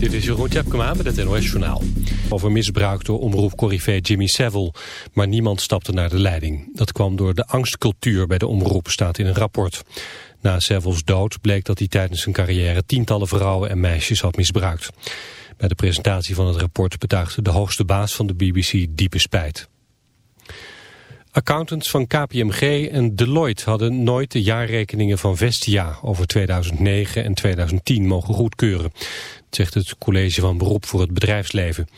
Dit is Jeroen Tjepkema met het NOS Journaal. Over misbruik door omroep Corrivé Jimmy Savile. Maar niemand stapte naar de leiding. Dat kwam door de angstcultuur bij de omroep, staat in een rapport. Na Savile's dood bleek dat hij tijdens zijn carrière tientallen vrouwen en meisjes had misbruikt. Bij de presentatie van het rapport betuigde de hoogste baas van de BBC diepe spijt. Accountants van KPMG en Deloitte hadden nooit de jaarrekeningen van Vestia over 2009 en 2010 mogen goedkeuren, zegt het college van beroep voor het bedrijfsleven.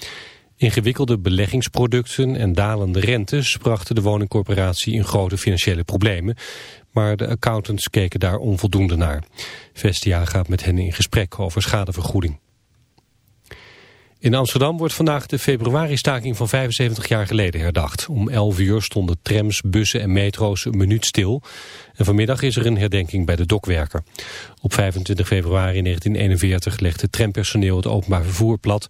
Ingewikkelde beleggingsproducten en dalende rentes brachten de woningcorporatie in grote financiële problemen, maar de accountants keken daar onvoldoende naar. Vestia gaat met hen in gesprek over schadevergoeding. In Amsterdam wordt vandaag de februari-staking van 75 jaar geleden herdacht. Om 11 uur stonden trams, bussen en metro's een minuut stil. En vanmiddag is er een herdenking bij de dokwerker. Op 25 februari 1941 legde trampersoneel het openbaar vervoer plat...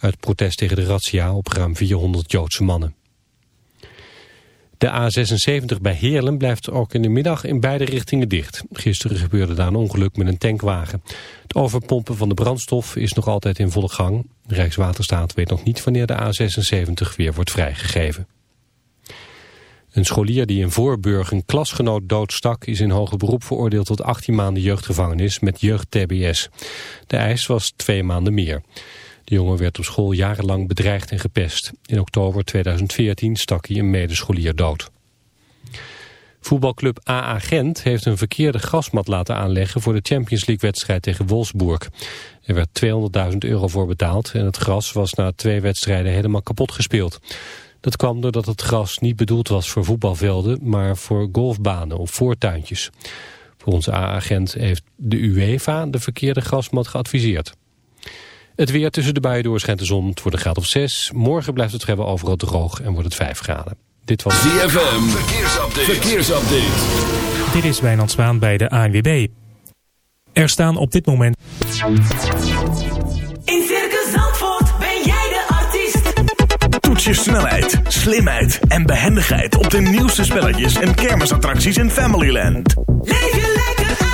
uit protest tegen de razzia op ruim 400 Joodse mannen. De A76 bij Heerlen blijft ook in de middag in beide richtingen dicht. Gisteren gebeurde daar een ongeluk met een tankwagen. Het overpompen van de brandstof is nog altijd in volle gang. Rijkswaterstaat weet nog niet wanneer de A76 weer wordt vrijgegeven. Een scholier die in Voorburg een klasgenoot doodstak... is in hoger beroep veroordeeld tot 18 maanden jeugdgevangenis met jeugd-TBS. De eis was twee maanden meer. De jongen werd op school jarenlang bedreigd en gepest. In oktober 2014 stak hij een medescholier dood. Voetbalclub AA Gent heeft een verkeerde gasmat laten aanleggen voor de Champions League wedstrijd tegen Wolfsburg. Er werd 200.000 euro voor betaald en het gras was na twee wedstrijden helemaal kapot gespeeld. Dat kwam doordat het gras niet bedoeld was voor voetbalvelden, maar voor golfbanen of voortuintjes. Volgens AA Gent heeft de UEFA de verkeerde gasmat geadviseerd. Het weer tussen de buien door schijnt de zon. Het wordt een graad of 6. Morgen blijft het vrijwel overal droog en wordt het 5 graden. Dit was ZFM. Verkeersupdate. Verkeersupdate. Dit is Wijnand Zwaan bij de ANWB. Er staan op dit moment... In Circus Zandvoort ben jij de artiest. Toets je snelheid, slimheid en behendigheid op de nieuwste spelletjes en kermisattracties in Familyland. Leef je lekker uit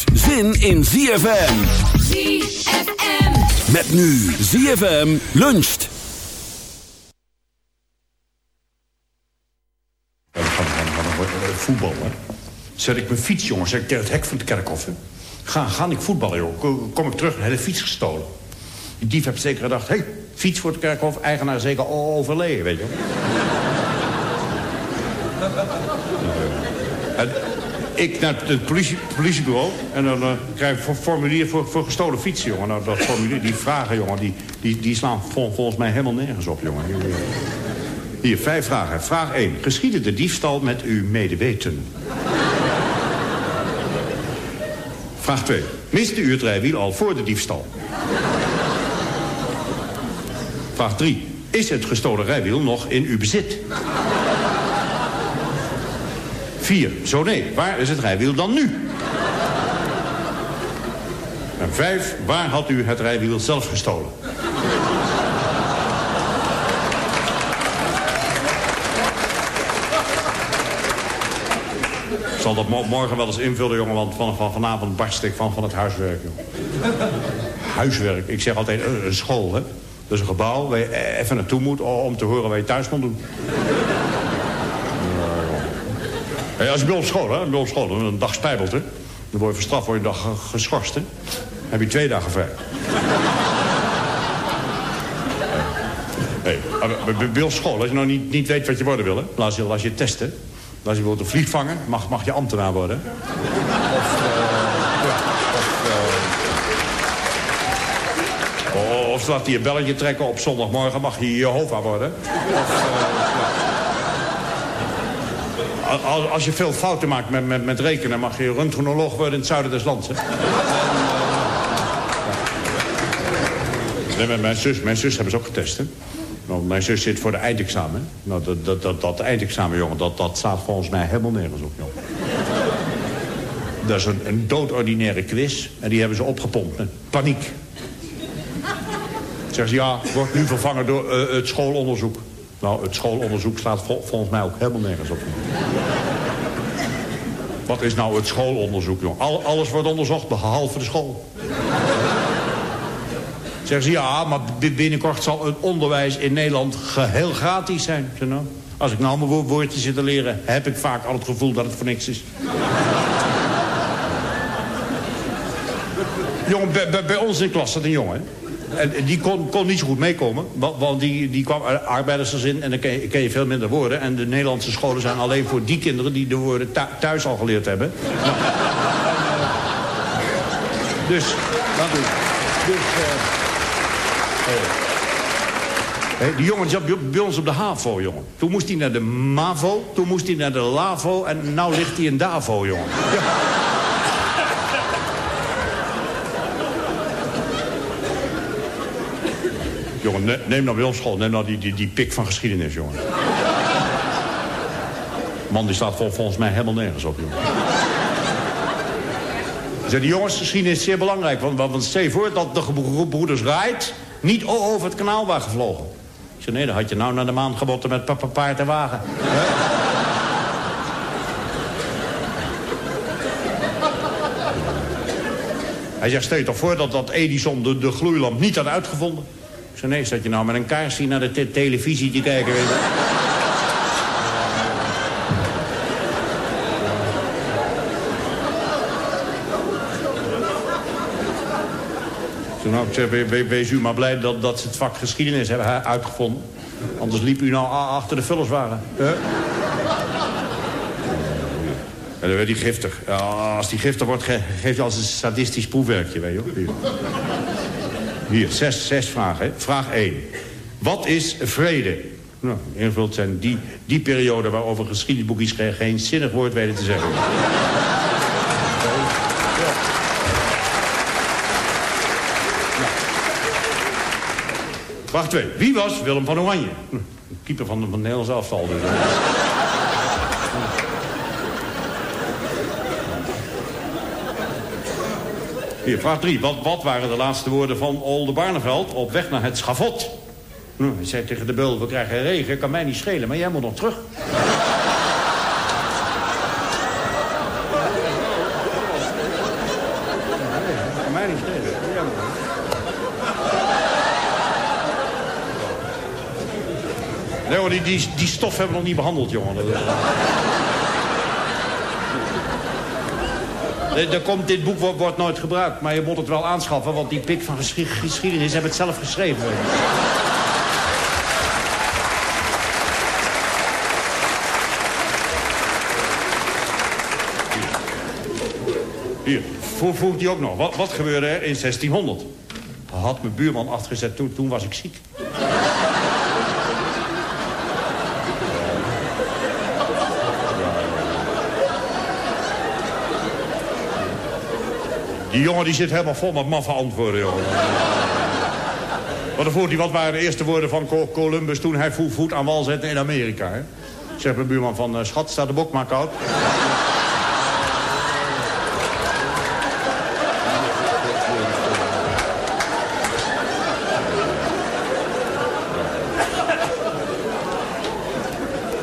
zin in ZFM. ZFM. Met nu ZFM luncht. Ja, we gaan, we gaan, we gaan eh, voetballen. Zet ik mijn fiets, jongens, zeg ik tegen het hek van het kerkhof. hè. Ga, ga ik voetballen, joh. Kom, ik terug, een hele fiets gestolen. Die dief heeft zeker gedacht, hé, hey, fiets voor het kerkhof, eigenaar zeker al overleden, weet je. En ik naar het politie, politiebureau en dan eh, krijg ik een formulier voor, gestolen fietsen, jongen. Nou, dat formulier, die vragen, jongen, die, die, die slaan vol- volgens mij helemaal nergens op, jongen. Hier, vijf vragen. Vraag 1. Geschiedde de diefstal met uw medeweten? Vraag 2. Miste u het rijwiel al voor de diefstal? Vraag 3. Is het gestolen rijwiel nog in uw bezit? 4. Zo nee. Waar is het rijwiel dan nu? En 5. Waar had u het rijwiel zelf gestolen? Ik zal dat mo- morgen wel eens invullen, jongen, want van, van vanavond barst ik van, van het huiswerk, jongen. Huiswerk. Ik zeg altijd, eh, een school, hè. Is een gebouw waar je even naartoe moet om te horen wat je thuis moet doen. Hey, als je bij op school, hè, bij op school, een dag spijbelt, hè. Dan word je verstraft, word je een dag ge- geschorst, hè. Dan heb je twee dagen vrij. Hey, maar bij- op school, als je nou niet, niet weet wat je worden wil, hè. Laat je, laat je testen. Als je bijvoorbeeld een vliegvanger, mag, mag je ambtenaar worden. Of, eh, ja, of, eh, of laat hij je belletje trekken op zondagmorgen, mag je Jehovah worden. Of, eh, als, je veel fouten maakt met, met, met rekenen... mag je röntgenoloog worden in het zuiden des lands. Hè? Nee, mijn, zus, mijn zus hebben ze ook getest. Hè? Mijn zus zit voor de eindexamen. Nou, dat, dat, dat, dat eindexamen, jongen, dat, dat staat volgens mij helemaal nergens op, jongen. Dat is een, doodordinaire quiz. En die hebben ze opgepompt met paniek. Zeggen ze, ja, wordt nu vervangen door eh, het schoolonderzoek. Nou, het schoolonderzoek staat vol- volgens mij ook helemaal nergens op. Wat is nou het schoolonderzoek, jongen? Al, alles wordt onderzocht, behalve de school. Zeggen ze, ja, maar bi- binnenkort zal het onderwijs in Nederland geheel gratis zijn. Nou, als ik nou mijn wo- woordjes zit te leren... heb ik vaak al het gevoel dat het voor niks is. jongen, bij, ons in klas zat een jongen. En die kon, kon niet zo goed meekomen. wa- Want die, die kwam uit arbeidersgezin en dan ken je, je veel minder woorden. En de Nederlandse scholen zijn alleen voor die kinderen... die de woorden thu- thuis al geleerd hebben. Dus, dat doe ik. Dus, eh, Hé, die jongen zat bij- ons op de HAVO, jongen. Toen moest hij naar de MAVO, toen moest hij naar de LAVO... en nou ligt hij in DAVO, jongen. Ja. Jongen, ne- neem nou school, neem nou die, die, die pik van geschiedenis, jongen. Man, die staat vol- volgens mij helemaal nergens op, jongen. Zeg, die jongens, geschiedenis is zeer belangrijk. Want, want, want stel je voor dat de gebroeders Wright niet over het kanaal waren gevlogen. Ik zei, nee, dan had je nou naar de maan gebotten met papa paard en wagen. Hij zegt, stel je toch voor dat, dat Edison de, de gloeilamp niet had uitgevonden? Zei, nee, zat je nou met een kaars hier naar de te- televisie te kijken, weet je? Zei, nou, ik zeg, we- we- wees u maar blij dat, dat ze het vak geschiedenis hebben uitgevonden. Anders liep u nou achter de vullerswagen. Hè? En dan werd hij giftig. Als die giftig wordt, ge geeft hij als een sadistisch proefwerkje, weet je wel. Hier, zes, zes vragen. Vraag 1. Wat is vrede? Nou, invult zijn die, die periode waarover geschiedenisboekjes geen, zinnig woord weten te zeggen. Vraag 2. Wie was Willem van Oranje? Hm, Keeper van de van het Nederlands afval. Dus. Vraag 3. Wat, wat waren de laatste woorden van Oldenbarneveld op weg naar het schavot? Nou, hij zei tegen de beul, we krijgen regen, kan mij niet schelen, maar jij moet nog terug. Kan mij niet schelen. Nee hoor, die, die, die stof hebben we nog niet behandeld, jongen. Daar komt, dit boek wordt, wordt nooit gebruikt, maar je moet het wel aanschaffen... want die pik van geschi- geschiedenis hebben het zelf geschreven. Hier, voegt hij ook nog. Wat, wat gebeurde er in 1600? Had mijn buurman afgezet, toen, toen was ik ziek. Die jongen die zit helemaal vol met maffe antwoorden, jongen. Hij, wat waren de eerste woorden van Co- Columbus... toen hij vo- voet aan wal zette in Amerika, hè? Zegt mijn buurman van, eh, schat, staat de bok maar koud.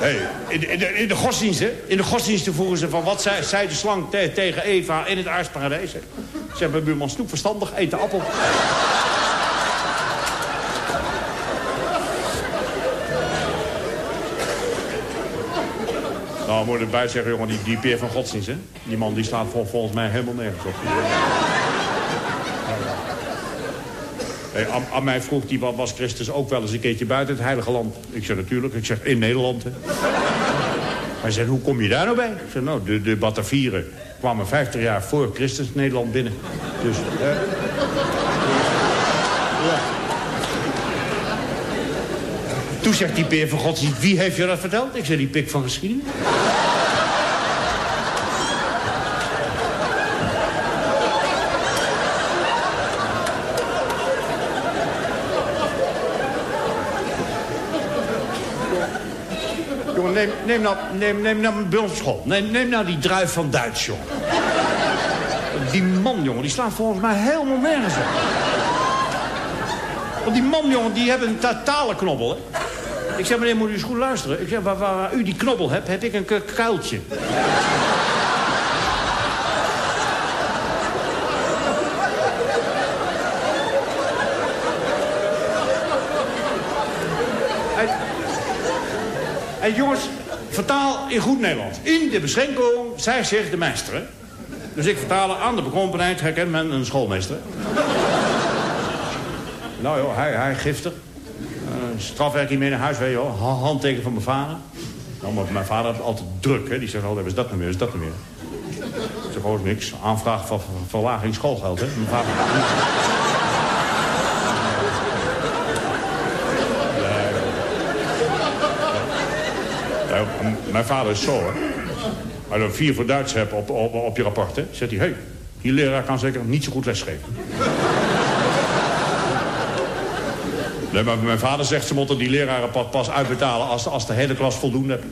hey, in, de, in, de, in de godsdiensten, in de godsdiensten vroegen ze van wat zei, de slang te- tegen Eva in het aardsparadijs. Ze hebben buurman Snoep verstandig, eet de appel. Nou, moet erbij zeggen, jongen, die, die peer van godsdienst, hè? Die man die staat vol- volgens mij helemaal nergens op. Hey, aan, mij vroeg die, was Christus ook wel eens een keertje buiten het heilige land? Ik zeg natuurlijk, ik zeg in Nederland. Hij zei, hoe kom je daar nou bij? Ik zeg, nou, de, de Batavieren kwamen 50 jaar voor Christus Nederland binnen. Dus. Ja. Toen zegt die peer van godsdienst, wie heeft je dat verteld? Ik zei, die pik van geschiedenis. Neem, neem, nou, neem, neem nou bij ons school. Neem, neem nou die druif van Duits, jongen. Die man, jongen, die slaat volgens mij helemaal nergens op. Want die man, jongen, die hebben een talenknobbel, hè. Ik zeg, meneer, moet u eens goed luisteren. Ik zeg, waar, waar u die knobbel hebt, heb ik een ku- kuiltje. En jongens, vertaal in goed Nederlands. In de beschenking, zij zegt de meester. Dus ik vertaal aan de bekrompenheid herkent men een schoolmeester. nou joh, hij, hij giftig. Uh, strafwerk mee naar huis, weet je Handteken van mijn vader. Nou, maar mijn vader had altijd druk, hè. Die zegt altijd, is dat nou weer, is dat nou weer? Ik zeg, gewoon niks. Aanvraag van verlaging schoolgeld, hè. Mijn vader... mijn vader is zo. Als je vier voor Duits hebt op, op, je rapport, hè, zegt hij... hé, hey, die leraar kan zeker niet zo goed lesgeven. Nee, maar mijn vader zegt ze moeten die leraren pas, uitbetalen... Als, als de hele klas voldoende hebt.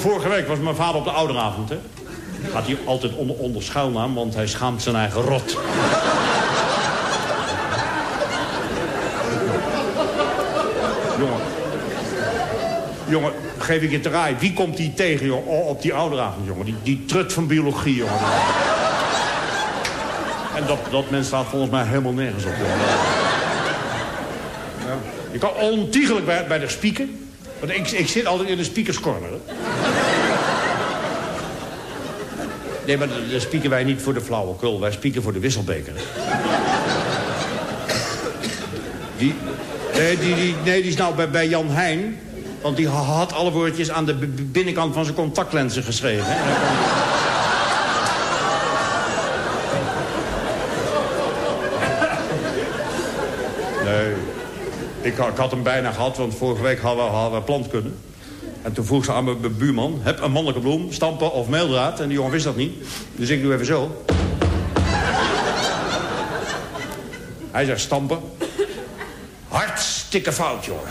Vorige week was mijn vader op de ouderavond, hè. Gaat hij altijd onder, onder schuilnaam, want hij schaamt zijn eigen rot. Jongen. Jongen, geef ik je te raaien. Wie komt die tegen, joh, o- op die ouderavond, jongen? Die, die trut van biologie, jongen. En dat, dat mens staat volgens mij helemaal nergens op, jongen. Ja. Je kan ontiegelijk bij, bij de speaker. Want ik, ik zit altijd in de speakerscorner. Nee, maar dan spieken wij niet voor de flauwekul. Wij spieken voor de wisselbeker. Die, nee, die, die, nee, die is nou bij, bij Jan Heijn. Want die had alle woordjes aan de binnenkant van zijn contactlenzen geschreven. Nee, ik, ik had hem bijna gehad, want vorige week hadden we, hadden we plantkunde. En toen vroeg ze aan mijn buurman, heb een mannelijke bloem, stampen of meeldraad? En die jongen wist dat niet. Dus ik doe even zo. Hij zegt stampen. Hartstikke fout, jongen.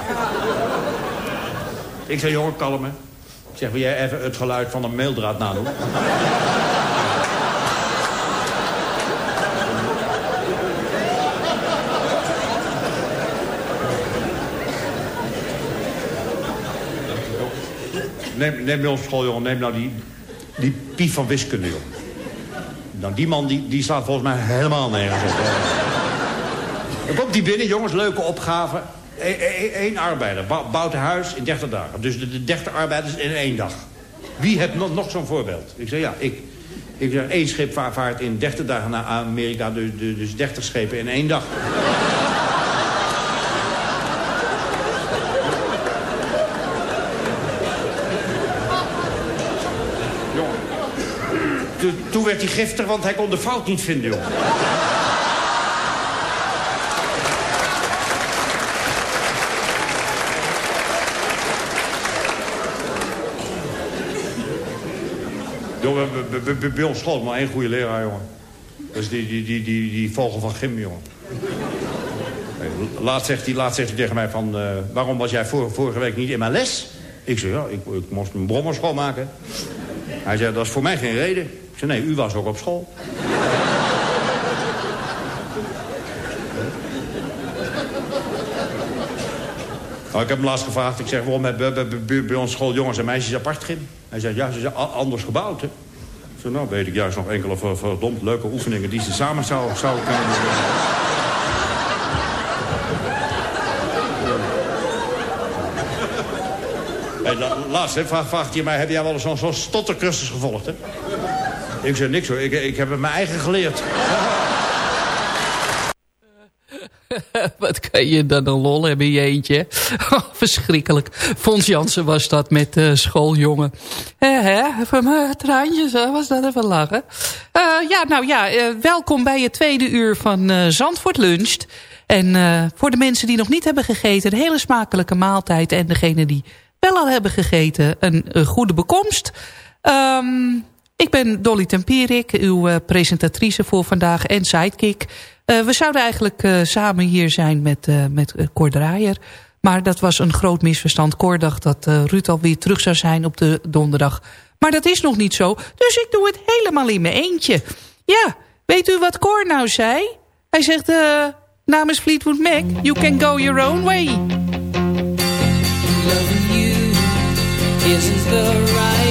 Ik zeg, jongen, kalm, hè. Ik zeg, wil jij even het geluid van een meeldraad nadoen? Neem, neem bij school, jongen, neem nou die, die pief van wiskunde, jongen. Nou, die man die, die slaat volgens mij helemaal nergens op. Dan komt die binnen, jongens, leuke opgave. Eén arbeider bou- bouwt een huis in 30 dagen. Dus de, de 30 arbeiders in één dag. Wie heeft nog, nog zo'n voorbeeld? Ik zeg, ja, ik. Ik zeg, één schip va- vaart in 30 dagen naar Amerika, dus, dus- dus 30 schepen in één dag. Jongen. Toen, werd hij giftig, want hij kon de fout niet vinden, jongen. Jongen, bij- ons school maar één goede leraar, jongen. Dat is die, die, die, die, die vogel van Gim, jongen. Laatst zegt hij, laatst zegt hij tegen mij van... eh, waarom was jij vor- vorige week niet in mijn les? Ik zei, ja, ik, ik moest een brommer schoonmaken. Hij zei, dat is voor mij geen reden nee, u was ook op school. Nou, ik heb hem laatst gevraagd. Ik zeg, waarom hebben bij, ons school jongens en meisjes apart gym? Hij zegt, ja, ze zijn anders gebouwd, hè? Ik zeg, nou, weet ik juist nog enkele verdomd leuke oefeningen... die ze samen zou, zou kunnen doen. laatst vraagt hij mij, heb jij wel eens zo'n zo stottercursus gevolgd, hè? Ik zei, niks hoor, ik, ik heb het mijn eigen geleerd. Wat kan je dan een lol hebben in je eentje? Oh, verschrikkelijk. Fons Jansen was dat met uh, schooljongen. Hè, hè, even mijn traantjes, hè, was dat even lachen. Uh, ja, nou ja, welkom bij het tweede uur van Zandvoort Luncht. En voor de mensen die nog niet hebben gegeten... een hele smakelijke maaltijd. En degene die wel al hebben gegeten, een, een goede bekomst. Um, ik ben Dolly Tempierik, uw uh, presentatrice voor vandaag en sidekick. Uh, we zouden eigenlijk uh, samen hier zijn met, uh, met Cor Draaier. Maar dat was een groot misverstand. Cor dacht dat Ruud alweer terug zou zijn op de donderdag. Maar dat is nog niet zo. Dus ik doe het helemaal in mijn eentje. Ja, weet u wat Cor nou zei? Hij zegt namens Fleetwood Mac... You can go your own way. Loving you isn't the right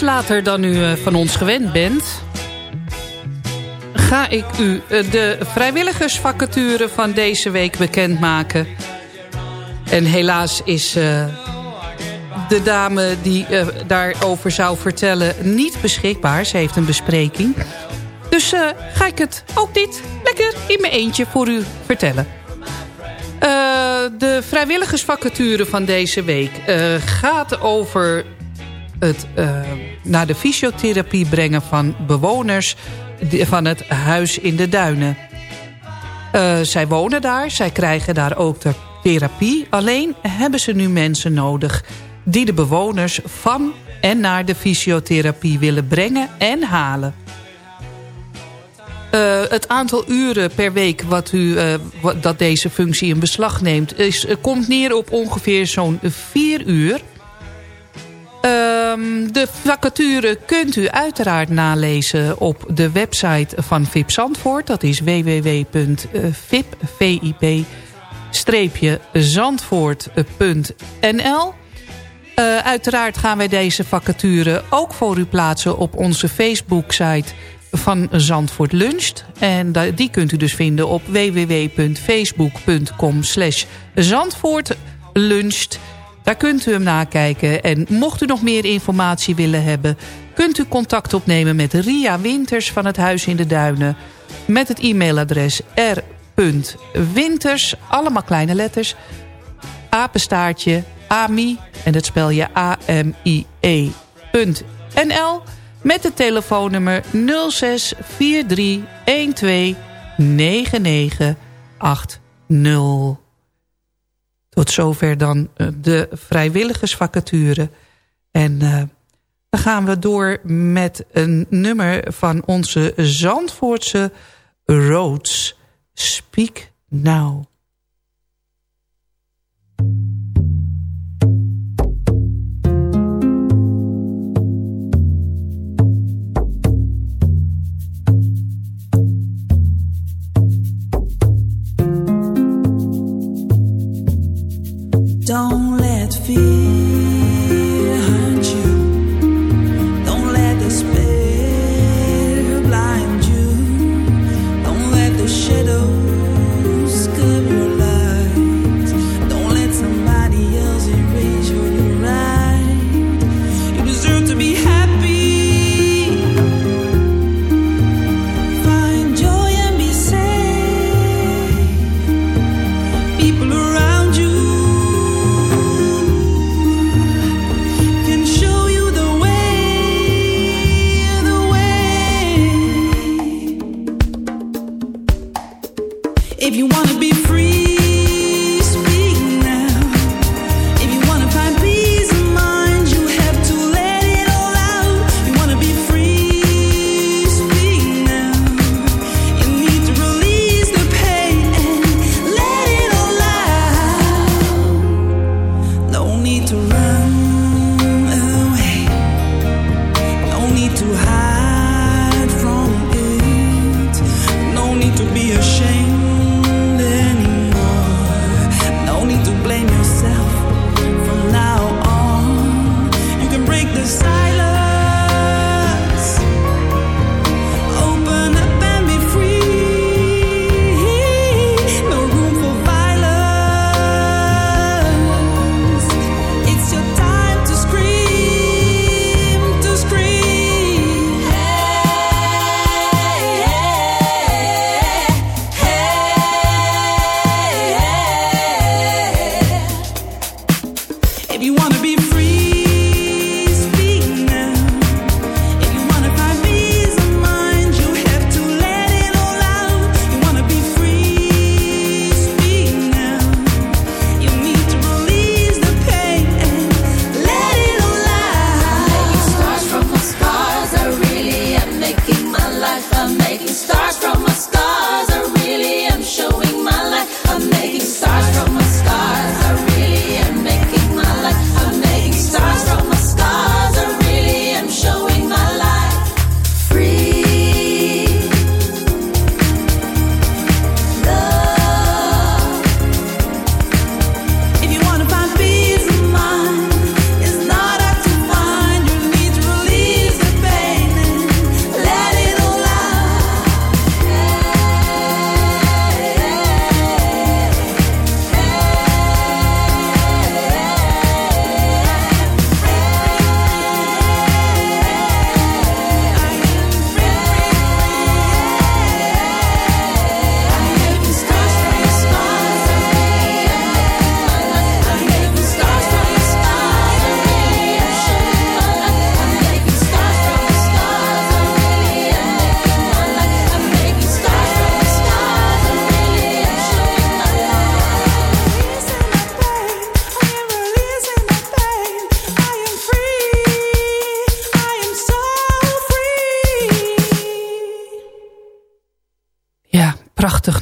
later dan u uh, van ons gewend bent... ga ik u uh, de vrijwilligersvacature van deze week bekendmaken. En helaas is de dame die daarover zou vertellen niet beschikbaar. Ze heeft een bespreking. Dus ga ik het ook dit lekker in mijn eentje voor u vertellen. de vrijwilligersvacature van deze week gaat over het uh, naar de fysiotherapie brengen van bewoners van het huis in de duinen. Uh, zij wonen daar, zij krijgen daar ook de therapie. Alleen hebben ze nu mensen nodig die de bewoners van en naar de fysiotherapie willen brengen en halen. Uh, het aantal uren per week wat u, dat deze functie in beslag neemt... Is, komt neer op ongeveer zo'n vier uur... Um, de vacature kunt u uiteraard nalezen op de website van VIP Zandvoort. Dat is www.vip-zandvoort.nl uh, Uiteraard gaan wij deze vacature ook voor u plaatsen op onze Facebook-site van Zandvoort Luncht. En die kunt u dus vinden op www.facebook.com slash Zandvoort Luncht. Daar kunt u hem nakijken. En mocht u nog meer informatie willen hebben... kunt u contact opnemen met Ria Winters van het Huis in de Duinen... met het e-mailadres r.winters, allemaal kleine letters... apenstaartje ami, en dat spel je A-M-I-E.nl... met het telefoonnummer 06 43 12 99 80. Tot zover dan eh, de vrijwilligersvacature. En uh, dan gaan we door met een nummer van onze Zandvoortse Roads. Speak Now.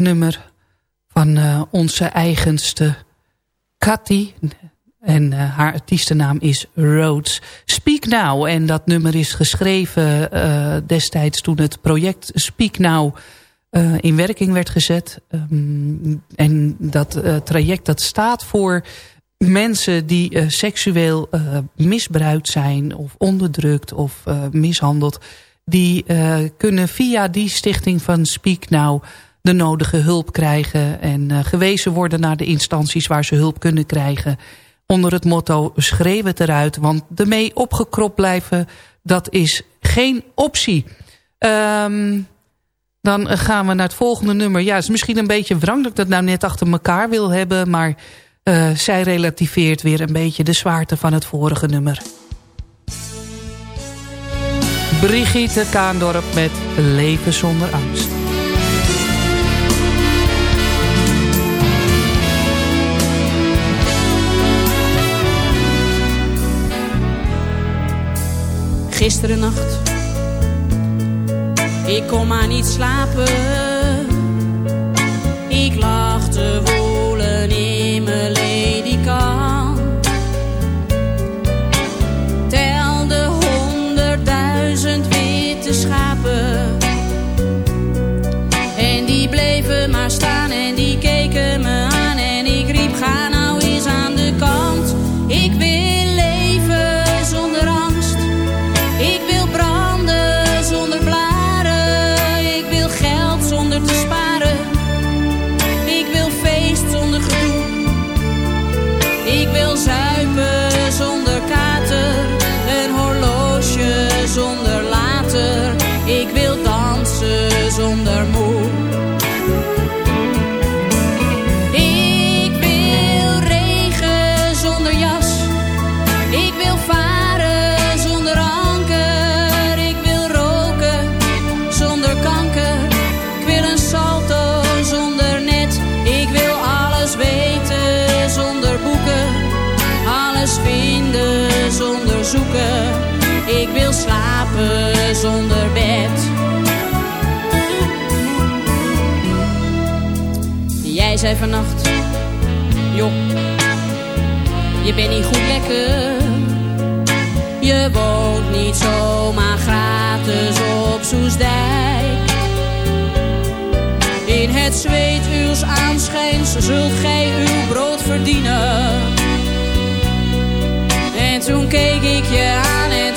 Nummer van eh, onze eigenste Cathy. En eh, haar artiestennaam is Rhodes. Speak Now. En dat nummer is geschreven eh, destijds toen het project Speak Now in werking werd gezet. Ehm, en dat traject dat staat voor mensen die seksueel misbruikt zijn... of onderdrukt of mishandeld... die kunnen via die stichting van Speak Now de nodige hulp krijgen... en uh, gewezen worden naar de instanties waar ze hulp kunnen krijgen... onder het motto schreeuw het eruit, want ermee opgekropt blijven... dat is geen optie. Um, dan gaan we naar het volgende nummer. Ja, het is misschien een beetje wrang dat ik dat nou net achter elkaar wil hebben... maar uh, zij relativeert weer een beetje de zwaarte van het vorige nummer. Brigitte Kaandorp met Leven zonder angst. Gisteren nacht, ik kon maar niet slapen. Zei vannacht, joh, je bent niet goed lekker. Je woont niet zomaar gratis op Soesdijk. In het zweet uws aanschijns zult gij uw brood verdienen. En toen keek ik je aan en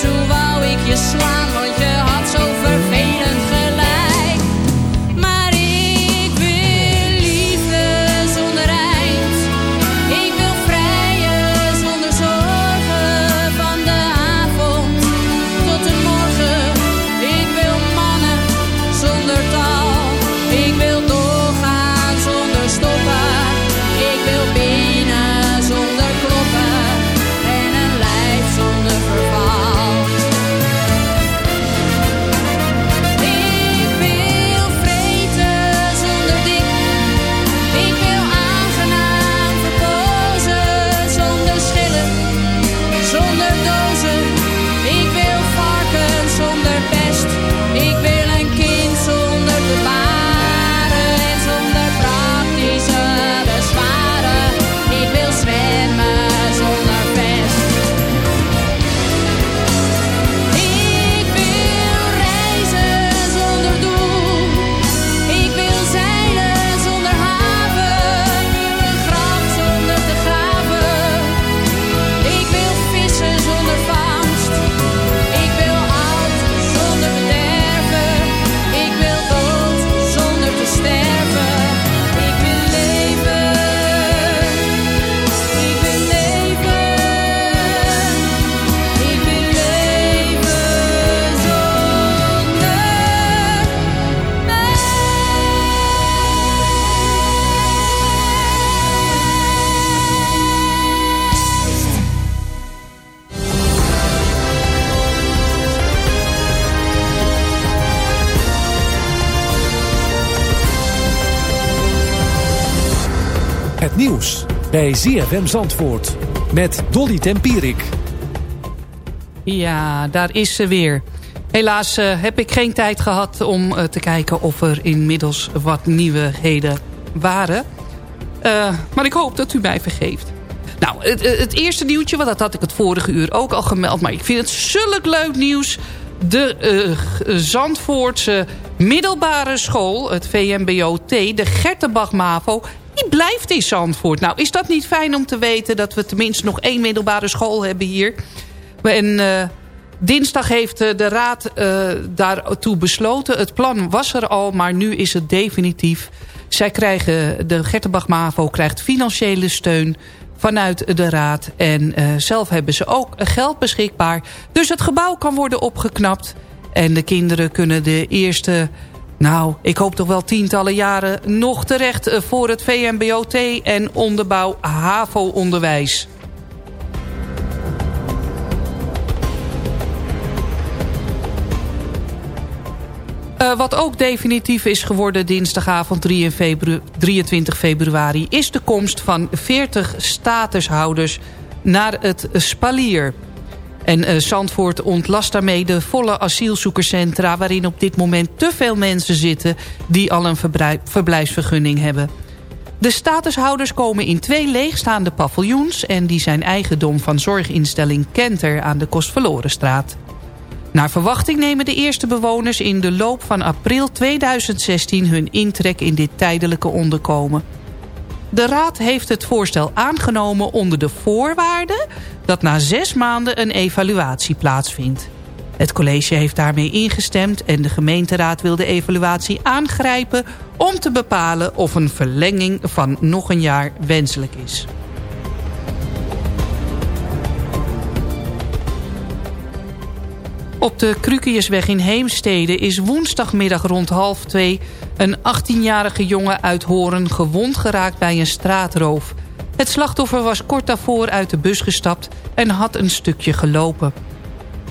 bij ZFM Zandvoort met Dolly Tempierik. Ja, daar is ze weer. Helaas eh, heb ik geen tijd gehad om eh, te kijken of er inmiddels wat nieuwigheden waren. Eh, maar ik hoop dat u mij vergeeft. Nou, het, het eerste nieuwtje, want dat had ik het vorige uur ook al gemeld... maar ik vind het zulk leuk nieuws. De uh, Zandvoortse middelbare school, het VMBO-T, de Gertenbach-MAVO... die blijft in Zandvoort. Nou, is dat niet fijn om te weten dat we tenminste nog één middelbare school hebben hier... En uh, dinsdag heeft de raad uh, daartoe besloten. Het plan was er al, maar nu is het definitief. Zij krijgen, de Gertenbach MAVO krijgt financiële steun vanuit de raad. En zelf hebben ze ook geld beschikbaar. Dus het gebouw kan worden opgeknapt. En de kinderen kunnen de eerste... Nou, ik hoop toch wel tientallen jaren nog terecht voor het VMBOT en onderbouw HAVO-onderwijs. Uh, wat ook definitief is geworden dinsdagavond 23 februari... is de komst van 40 statushouders naar het Spalier. En uh, Zandvoort ontlast daarmee de volle asielzoekerscentra... waarin op dit moment te veel mensen zitten... die al een verblijfsvergunning hebben. De statushouders komen in twee leegstaande paviljoens... en die zijn eigendom van zorginstelling Kenter aan de Kostverlorenstraat. Naar verwachting nemen de eerste bewoners in de loop van april 2016 hun intrek in dit tijdelijke onderkomen. De Raad heeft het voorstel aangenomen onder de voorwaarde dat na zes maanden een evaluatie plaatsvindt. Het college heeft daarmee ingestemd en de gemeenteraad wil de evaluatie aangrijpen om te bepalen of een verlenging van nog een jaar wenselijk is. Op de Krukiusweg in Heemstede is woensdagmiddag rond half twee... een 18-jarige jongen uit Horen gewond geraakt bij een straatroof. Het slachtoffer was kort daarvoor uit de bus gestapt en had een stukje gelopen.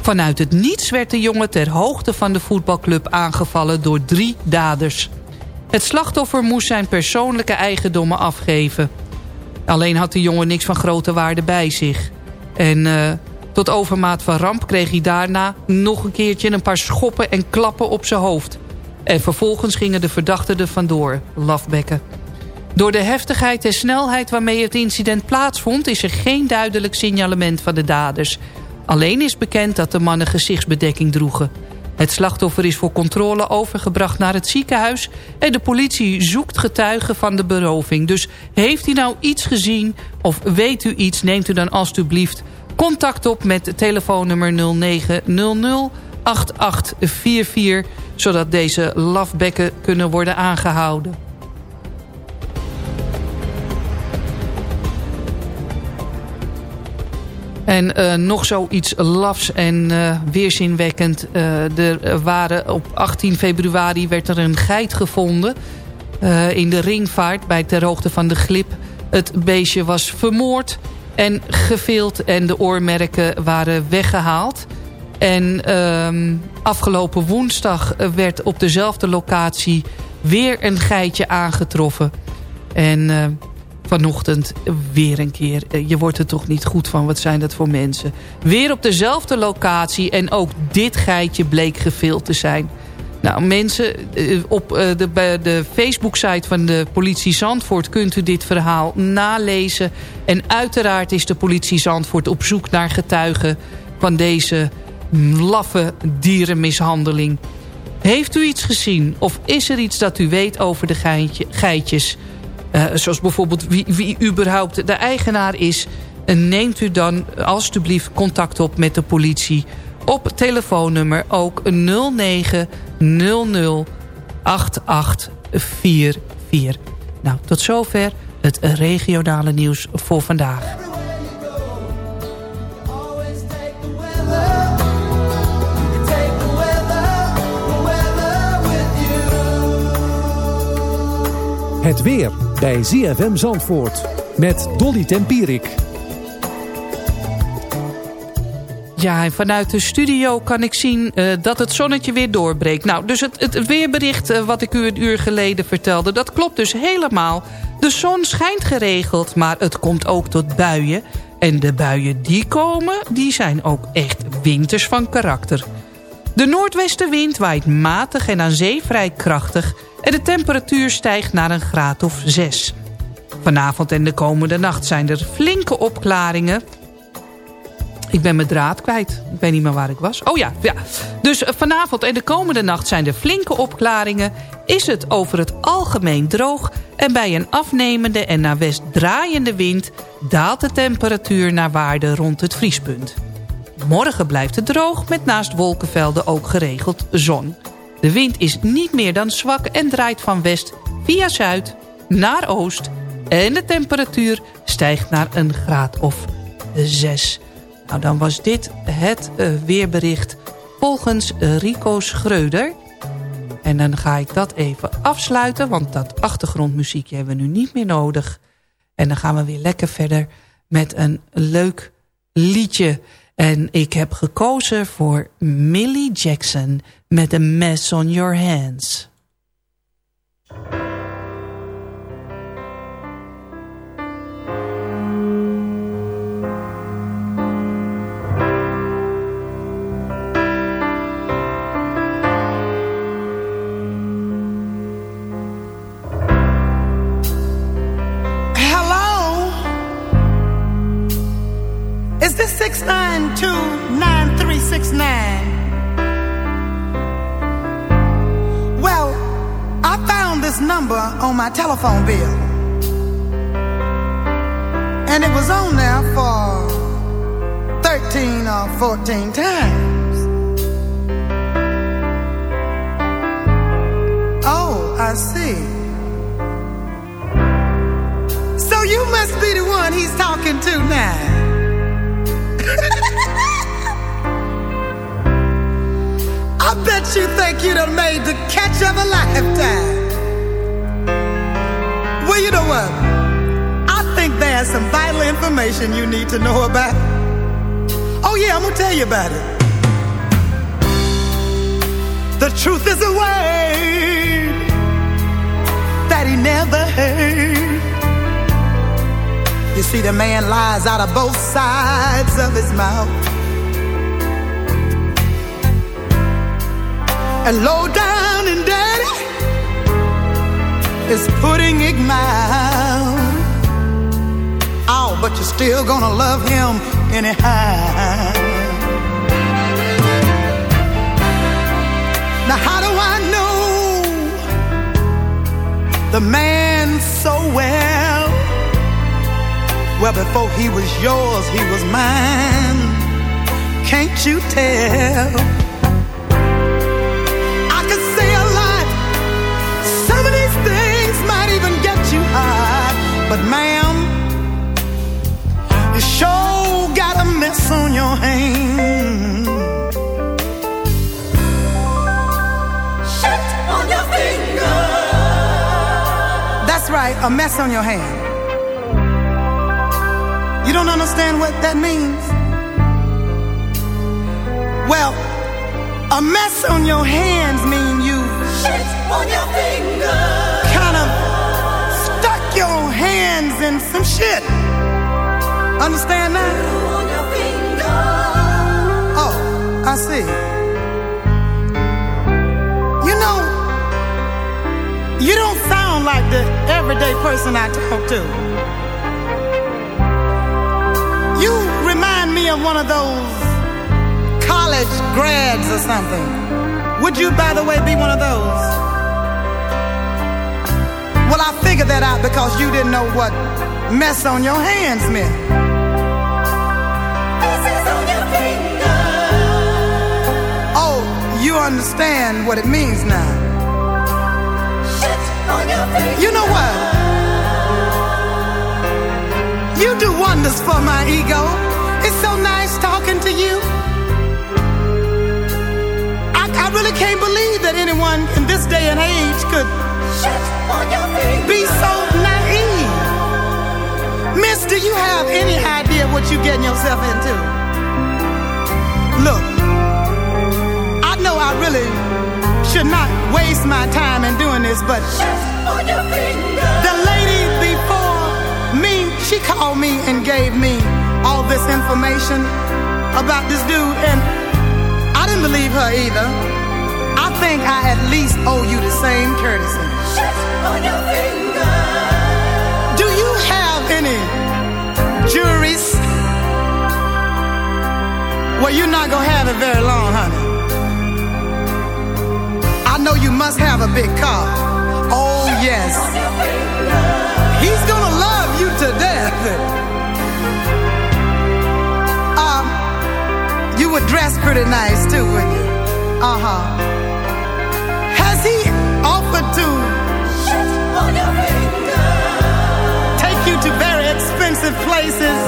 Vanuit het niets werd de jongen ter hoogte van de voetbalclub aangevallen door drie daders. Het slachtoffer moest zijn persoonlijke eigendommen afgeven. Alleen had de jongen niks van grote waarde bij zich. En... Uh, tot overmaat van ramp kreeg hij daarna nog een keertje een paar schoppen en klappen op zijn hoofd. En vervolgens gingen de verdachten er vandoor, lafbekken. Door de heftigheid en snelheid waarmee het incident plaatsvond... is er geen duidelijk signalement van de daders. Alleen is bekend dat de mannen gezichtsbedekking droegen. Het slachtoffer is voor controle overgebracht naar het ziekenhuis... en de politie zoekt getuigen van de beroving. Dus heeft u nou iets gezien of weet u iets... neemt u dan alstublieft contact op met telefoonnummer 0900 8844... zodat deze lafbekken kunnen worden aangehouden. En uh, nog zoiets lafs en uh, weerzinwekkend. Uh, er waren op 18 februari werd er een geit gevonden... in de ringvaart bij ter hoogte van de glip. Het beestje was vermoord en gevild en de oormerken waren weggehaald. En um, afgelopen woensdag werd op dezelfde locatie weer een geitje aangetroffen. En uh, vanochtend weer een keer. Eh, je wordt er toch niet goed van. Wat zijn dat voor mensen? Weer op dezelfde locatie. En ook dit geitje bleek gevild te zijn. Nou, mensen, eh, op de, de Facebook-site van de politie Zandvoort... kunt u dit verhaal nalezen. En uiteraard is de politie Zandvoort op zoek naar getuigen... van deze laffe dierenmishandeling. Heeft u iets gezien of is er iets dat u weet over de geitje, geitjes... Uh, zoals bijvoorbeeld wie, wie überhaupt de eigenaar is... Neemt u dan alstublieft contact op met de politie... op telefoonnummer ook 0900 8844. Nou, tot zover het regionale nieuws voor vandaag. Het weer bij ZFM Zandvoort met Dolly Tempierik. Ja, en vanuit de studio kan ik zien uh, dat het zonnetje weer doorbreekt. Nou, dus het, weerbericht uh, wat ik u een uur geleden vertelde... dat klopt dus helemaal. De zon schijnt geregeld, maar het komt ook tot buien. En de buien die komen, die zijn ook echt winters van karakter. De noordwestenwind waait matig en aan zee vrij krachtig... en de temperatuur stijgt naar een graad of 6. Vanavond en de komende nacht zijn er flinke opklaringen... Ik ben mijn draad kwijt. Ik weet niet meer waar ik was. Oh ja, ja. Dus eh, vanavond en de komende nacht zijn er flinke opklaringen. Is het over het algemeen droog. En bij een afnemende en naar west draaiende wind... daalt de temperatuur naar waarde rond het vriespunt. Morgen blijft het droog met naast wolkenvelden ook geregeld zon. De wind is niet meer dan zwak en draait van west via zuid naar oost. En de temperatuur stijgt naar een graad of 6. Nou, dan was dit het uh, weerbericht volgens uh, Rico Schreuder. En dan ga ik dat even afsluiten, want dat achtergrondmuziekje hebben we nu niet meer nodig. En dan gaan we weer lekker verder met een leuk liedje. En ik heb gekozen voor Millie Jackson met A Mess on Your Hands. Telephone bill. And it was on there for 13 or 14 times. Oh, I see. So you must be the one he's talking to now. I bet you think you done made the catch of a lifetime. Well, you know what? I think there's some vital information you need to know about. Oh, yeah, I'm gonna tell you about it. The truth is a word that he never heard. You see, the man lies out of both sides of his mouth. And low down and dirty is putting it mild. Oh, but you're still gonna love him anyhow. Now, how do I know the man so well? Well, before he was yours, he was mine. Can't you tell? A mess on your hand. You don't understand what that means? Well, a mess on your hands mean you shit on your finger. Kind of stuck your hands in some shit. Understand that? On your finger. Oh, I see. You don't sound like the everyday person I talk to. You remind me of one of those college grads or something. Would you, by the way, be one of those? Well, I figured that out because you didn't know what mess on your hands meant. Oh, you understand what it means now. You know what? You do wonders for my ego. It's so nice talking to you. I, I really can't believe that anyone in this day and age could be so naive. Miss, do you have any idea what you're getting yourself into? Look, I know I really should not waste my time in doing this, but the lady before me, she called me and gave me all this information about this dude, and I didn't believe her either. I think I at least owe you the same courtesy. Do you have any juries? Well, you're not gonna have it very long, honey. Know you must have a big car. Oh, yes. He's gonna love you to death. Um, you would dress pretty nice too, wouldn't you? Uh huh. Has he offered to take you to very expensive places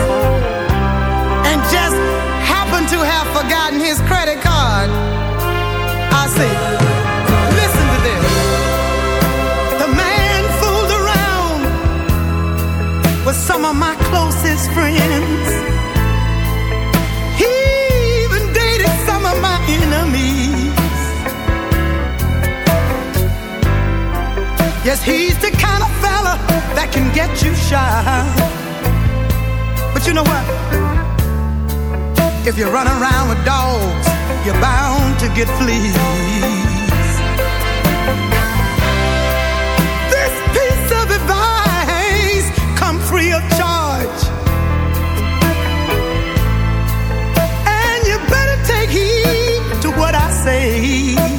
and just happen to have forgotten his credit card? I see. Some of my closest friends. He even dated some of my enemies. Yes, he's the kind of fella that can get you shy. But you know what? If you run around with dogs, you're bound to get fleas. Say.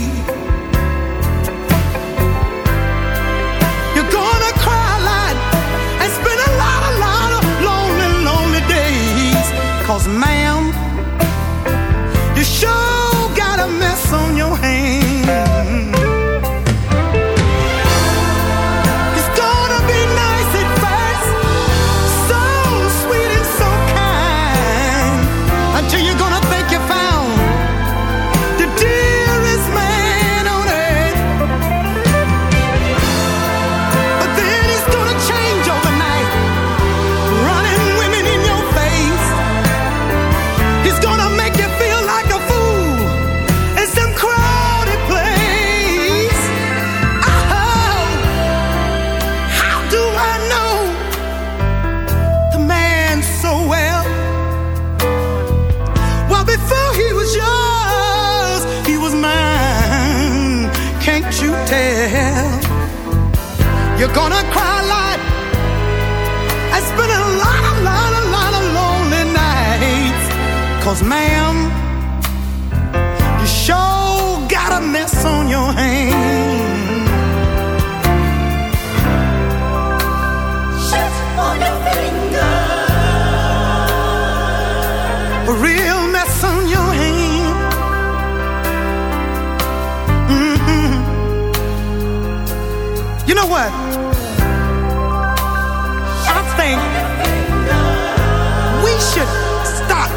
Cause man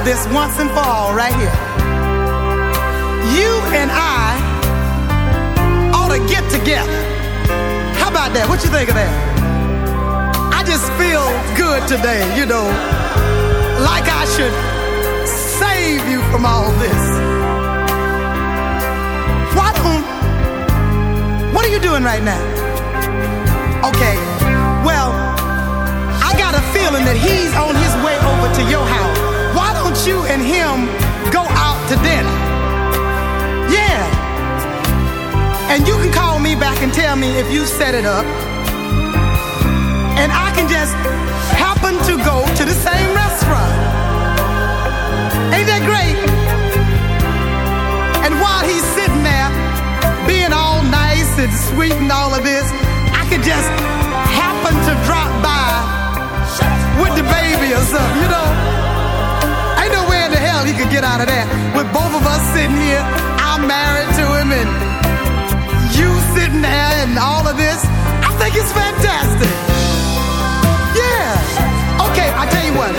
this once and for all right here. You and I ought to get together. How about that? What you think of that? I just feel good today, you know, like I should save you from all this. Why don't, what are you doing right now? Okay, well, I got a feeling that he's You and him go out to dinner? Yeah. And you can call me back and tell me if you set it up. And I can just happen to go to the same restaurant. Ain't that great? And while he's sitting there being all nice and sweet and all of this, I could just happen to drop by with the baby or something, you know? Hell he could get out of that. With both of us sitting here, I'm married to him and you sitting there and all of this. I think it's fantastic. Yeah. Okay, I tell you what.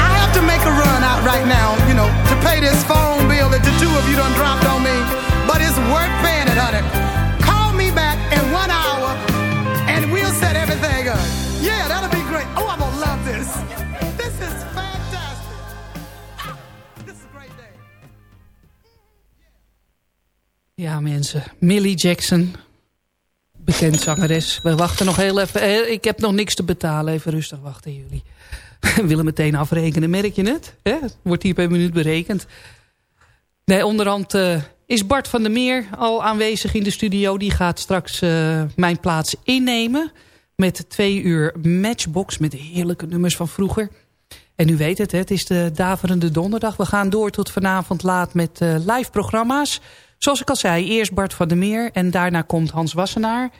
I have to make a run out right now, you know, to pay this phone bill that the two of you done dropped on me. But it's worth paying it, honey. Call me back in one hour and we'll set everything up. Yeah, that'll be great. Oh, I'm gonna love. This Ja, mensen. Millie Jackson. Bekend zangeres. We wachten nog heel even. Eh, Ik heb nog niks te betalen. Even rustig wachten, jullie. We willen meteen afrekenen, merk je het? Hè? Wordt hier per minuut berekend. Nee, onderhand eh, is Bart van der Meer al aanwezig in de studio. Die gaat straks uh, mijn plaats innemen. Met twee uur matchbox met heerlijke nummers van vroeger. En u weet het, het is de daverende donderdag. We gaan door tot vanavond laat met live programma's. Zoals ik al zei, eerst Bart van der Meer en daarna komt Hans Wassenaar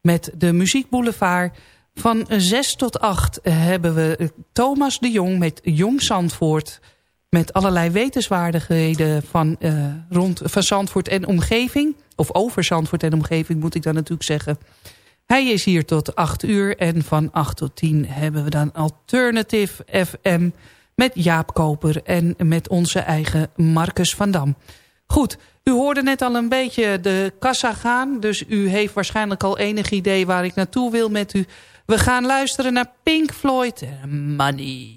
met de Muziekboulevard. Van 6 tot 8 hebben we Thomas de Jong met Jong Zandvoort... met allerlei wetenswaardigheden van, uh, rond, van Zandvoort en omgeving. Of over Zandvoort en omgeving moet ik dan natuurlijk zeggen. Hij is hier tot 8 uur en van 8 tot 10 hebben we dan Alternative FM... met Jaap Koper en met onze eigen Marcus van Dam. Goed, u hoorde net al een beetje de kassa gaan. Dus u heeft waarschijnlijk al enig idee waar ik naartoe wil met u. We gaan luisteren naar Pink Floyd Money.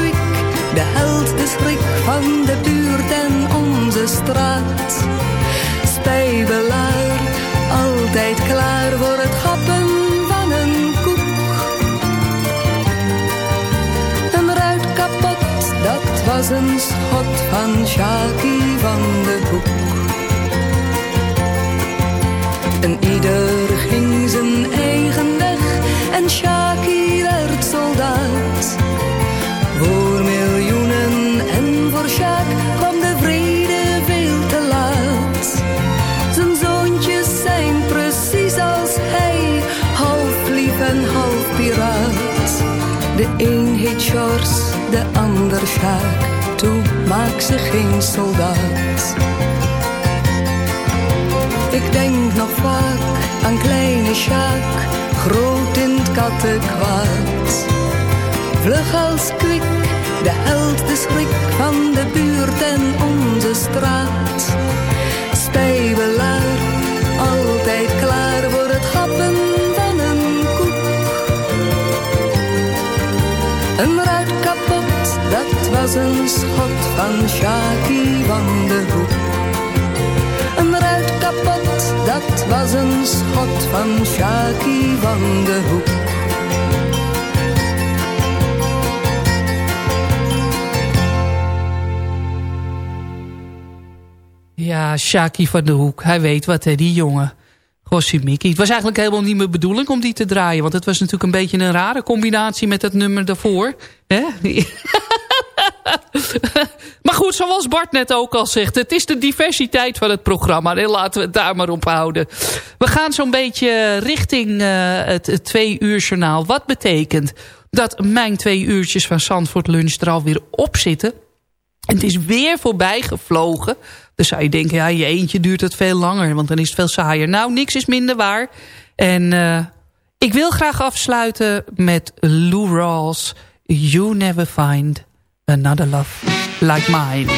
de held, de schrik van de buurt en onze straat. Spijbelaar, altijd klaar voor het gappen van een koek. Een ruit kapot, dat was een schot van Sjaakie van de Hoek. En ieder ging zijn eigen weg en Shaki Sjors, de ander Sjaak, toe maak ze geen soldaat. Ik denk nog vaak aan kleine Sjaak, groot in het kattenkwaad. Vlug als kwik, de held, de schrik van de buurt en onze straat. Spijbelaar, altijd klaar voor het gappen Een ruit kapot, dat was een schot van Sjaakie van de Hoek. Een ruit kapot, dat was een schot van Sjaakie van de Hoek. Ja, Shaki van de Hoek. Hij weet wat, hè, die jongen. Gossie Mickey. Het was eigenlijk helemaal niet mijn bedoeling om die te draaien. Want het was natuurlijk een beetje een rare combinatie met het nummer daarvoor. Maar goed, zoals Bart net ook al zegt. Het is de diversiteit van het programma. En laten we het daar maar op houden. We gaan zo'n beetje richting eh, het, het twee uur journaal. Wat betekent dat mijn twee uurtjes van Zandvoort Lunch er alweer op zitten. En het is weer voorbij gevlogen. Dan zou je denken, ja, je eentje duurt het veel langer. Want dan is het veel saaier. Nou, niks is minder waar. En uh, ik wil graag afsluiten met Lou Rawls. You never find another love like mine.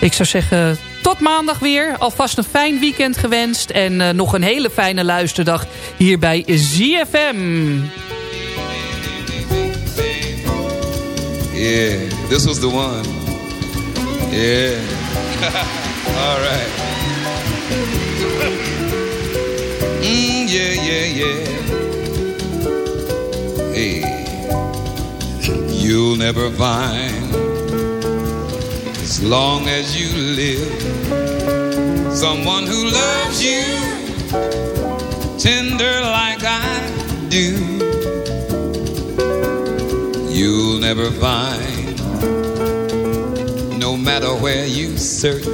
Ik zou zeggen, tot maandag weer. Alvast een fijn weekend gewenst. En uh, nog een hele fijne luisterdag hier bij ZFM. Yeah, this was the one. Yeah. All right. Mm, yeah, yeah, yeah. Hey, you'll never find, as long as you live, someone who loves you tender like I do. You'll never find, no matter where you search,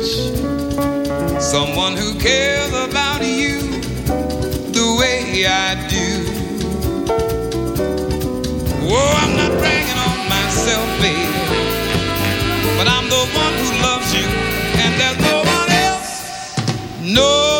someone who cares about you the way I do. Whoa, I'm not bragging on myself, baby, but I'm the one who loves you, and there's no one else. no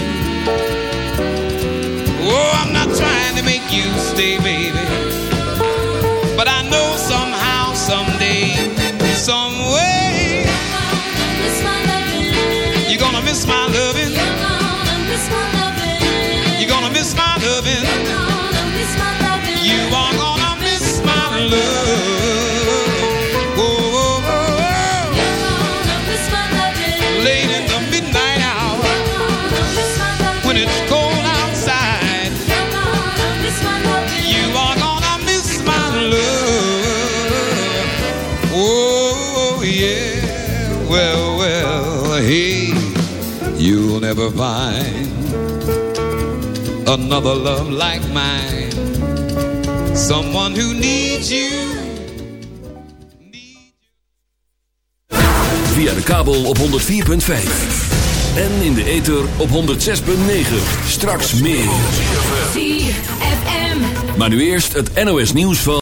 Stay, baby, but I know somehow, someday, some way, you're gonna miss my loving. Never find another love like mine. Someone who needs you. Via de kabel op 104.5. En in de ether op 106.9. Straks meer. Maar nu eerst het NOS nieuws van...